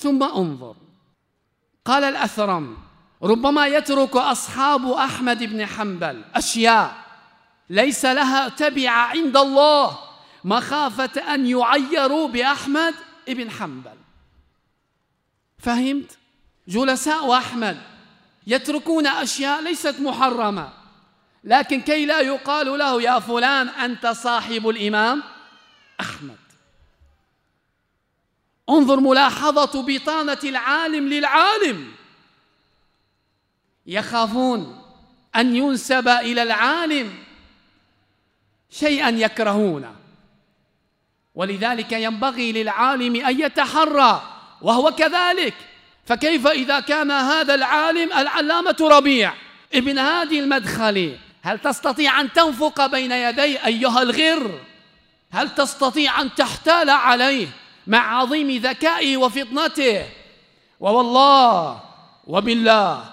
ثم انظر. قال الأثرم ربما يترك أصحاب أحمد بن حنبل أشياء ليس لها تبع عند الله مخافة أن يعيروا بأحمد بن حنبل. فهمت؟ جلساء أحمد يتركون أشياء ليست محرمة لكن كي لا يقال له يا فلان أنت صاحب الإمام أحمد. انظر ملاحظة بطانة العالم للعالم. يخافون أن ينسب إلى العالم شيئا يكرهونه ولذلك ينبغي للعالم أن يتحرى وهو كذلك. فكيف إذا كان هذا العالم العلامة ربيع ابن هادي المدخلي؟ هل تستطيع أن تنفق بين يدي أيها الغر؟ هل تستطيع أن تحتال عليه؟ مع عظيم ذكائه وفطنته. ووالله وبالله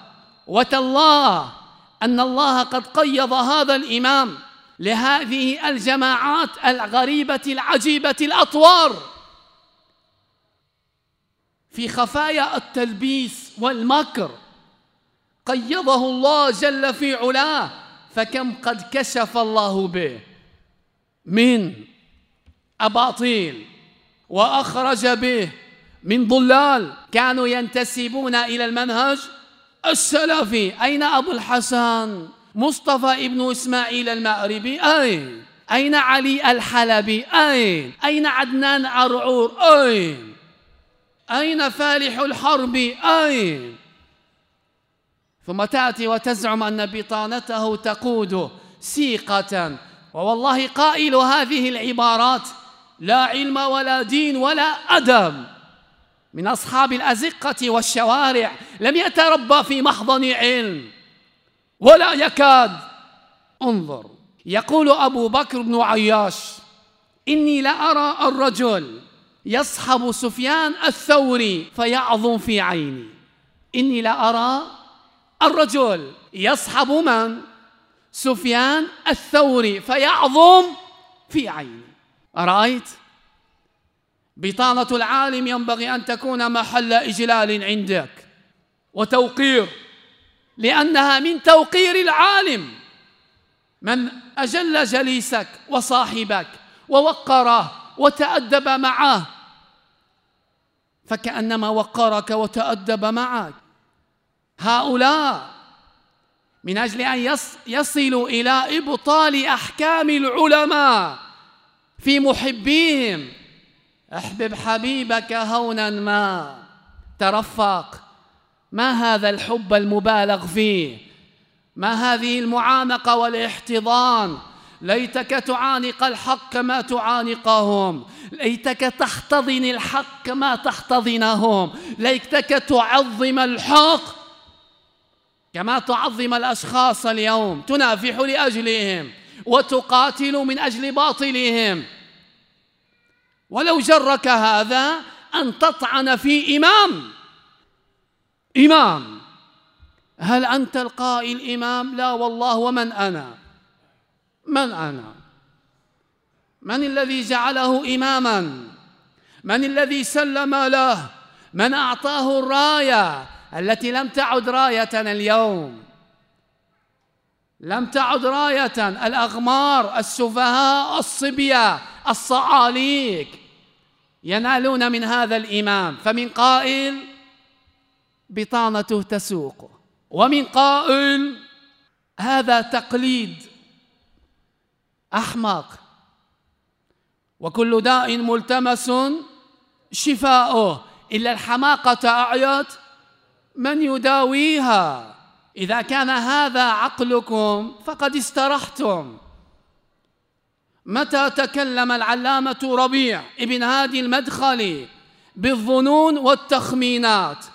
وتالله أن الله قد قيض هذا الإمام لهذه الجماعات الغريبة العجيبة الأطوار. في خفايا التلبيس والمكر قيضه الله جل في علاه فكم قد كشف الله به من أباطيل. وأخرج به من ضلال. كانوا ينتسبون إلى المنهج السلفي. أين أبو الحسن؟ مصطفى ابن إسماعيل المأربي أين أين علي الحلبي؟ أين أين عدنان عرعور أين أين فالح الحرب؟ أين ثم تأتي وتزعم أن بطانته تقود سيقة. ووالله قائل هذه العبارات لا علم ولا دين ولا أدب. من أصحاب الأزقة والشوارع لم يتربى في محضن علم ولا يكاد. انظر يقول أبو بكر بن عياش إني لأرى الرجل يصحب سفيان الثوري فيعظم في عيني. إني لأرى الرجل يصحب من؟ سفيان الثوري فيعظم في عيني. أرأيت؟ بطانة العالم ينبغي أن تكون محل إجلال عندك وتوقير لأنها من توقير العالم. من أجل جليسك وصاحبك ووقره وتأدب معه فكأنما وقرك وتأدب معك. هؤلاء من أجل أن يصلوا إلى إبطال أحكام العلماء. في محبيهم. احبب حبيبك هونا ما. ترفق. ما هذا الحب المبالغ فيه؟ ما هذه المعانقة والاحتضان؟ ليتك تعانق الحق كما تعانقهم. ليتك تحتضن الحق كما تحتضنهم. ليتك تعظم الحق كما تعظم الأشخاص اليوم. تنافح لأجلهم وتقاتل من أجل باطلهم. ولو جرك هذا أن تطعن في إمام. إمام. هل أنت القائل إمام؟ لا والله ومن أنا؟ من أنا؟ من الذي جعله إماما؟ من الذي سلم له؟ من أعطاه الراية التي لم تعد رايتنا اليوم؟ لم تعد راية الأغمار السفهاء الصبية الصعاليك ينالون من هذا الإمام فمن قائل بطانته تسوق ومن قائل هذا تقليد أحمق وكل داء ملتمس شفاؤه إلا الحماقة أعيت من يداويها. إذا كان هذا عقلكم فقد استرحتم. متى تكلم العلامة ربيع ابن هادي المدخلي بالظنون والتخمينات؟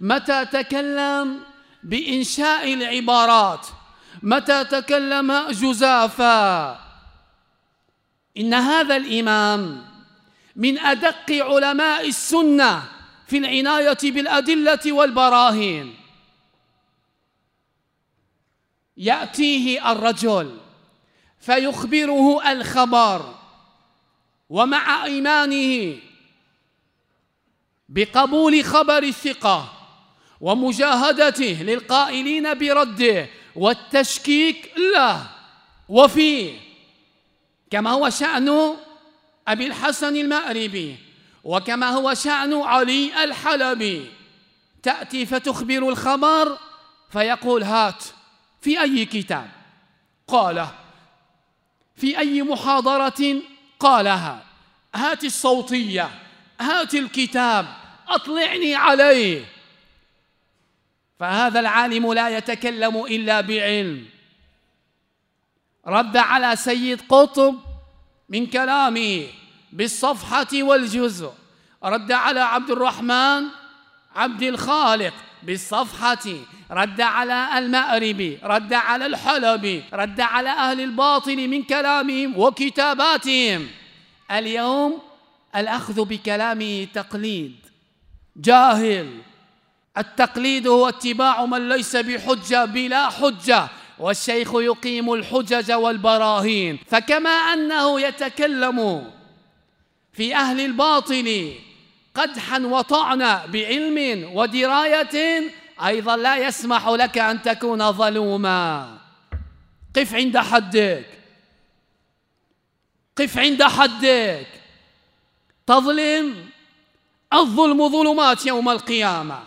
متى تكلم بإنشاء العبارات؟ متى تكلم جزافا؟ إن هذا الإمام من أدق علماء السنة في العناية بالأدلة والبراهين. يأتيه الرجل فيخبره الخبر. ومع إيمانه بقبول خبر الثقة ومجاهدته للقائلين برده والتشكيك له. وفيه كما هو شأن أبي الحسن المأربي وكما هو شأن علي الحلبي تأتي فتخبر الخبر فيقول هات في أي كتاب. قال في أي محاضرة قالها هات الصوتية هات الكتاب أطلعني عليه. فهذا العالم لا يتكلم إلا بعلم. رد على سيد قطب من كلامه بالصفحة والجزء رد على عبد الرحمن عبد الخالق بالصفحة. رد على المأربي رد على الحلبي رد على أهل الباطل من كلامهم وكتاباتهم. اليوم الأخذ بكلامه تقليد. جاهل. التقليد هو اتباع من ليس بحجة بلا حجة. والشيخ يقيم الحجج والبراهين. فكما أنه يتكلم في أهل الباطل قدحا وطعنا بعلم ودراية أيضا لا يسمح لك أن تكون ظلوما. قف عند حدك. قف عند حدك. تظلم. الظلم ظلمات يوم القيامة.